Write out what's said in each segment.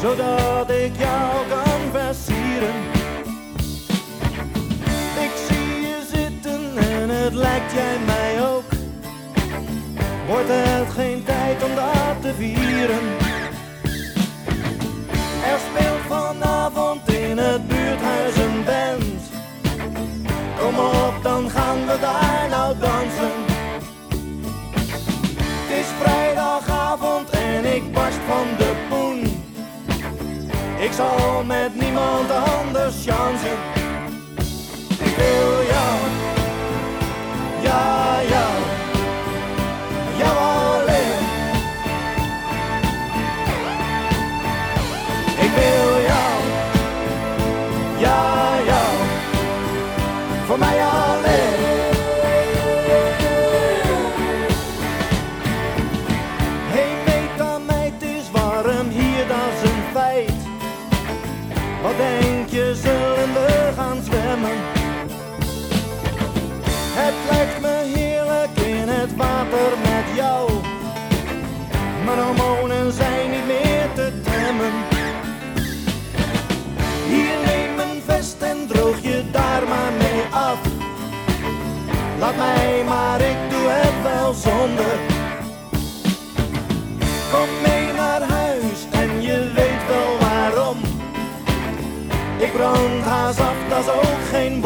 zodat ik jou kan versieren. Ik zie je zitten en het lijkt jij mij ook. Wordt het geen tijd om dat te vieren? Er speelt vanavond in het buurthuis een band. Kom op, zal met niemand anders chansen. Ik wil jou, ja, jou, jou alleen. Ik wil jou, ja, jou, voor mij alleen. Wat denk je, zullen we gaan zwemmen? Het lijkt me heerlijk in het water met jou. Mijn hormonen zijn niet meer te temmen. Hier neem een vest en droog je daar maar mee af. Laat mij maar, ik doe het wel zonder. Ik brand haast af, dat is ook geen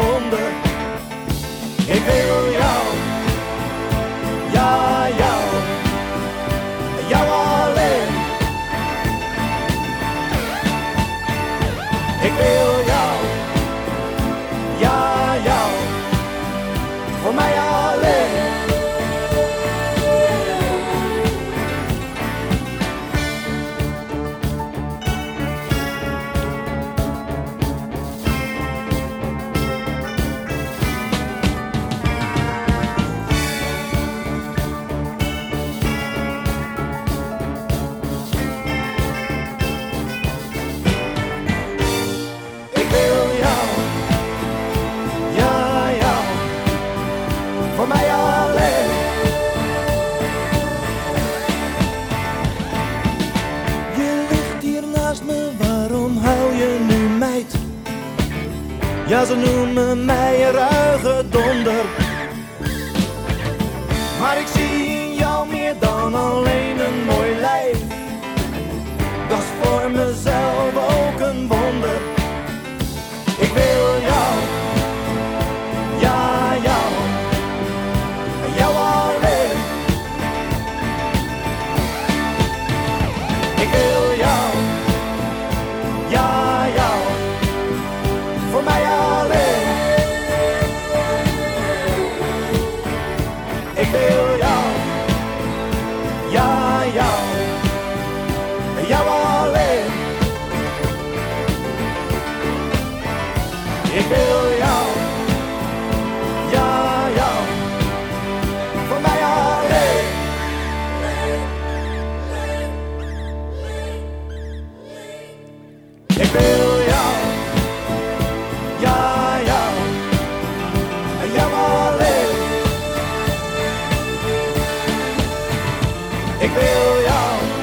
Ja, ze noemen mij een ruige donder. Maar ik zie Ik wil jou, ja, jou, voor mij alleen. Ik wil jou, ja, jou, en jou alleen. Ik wil jou.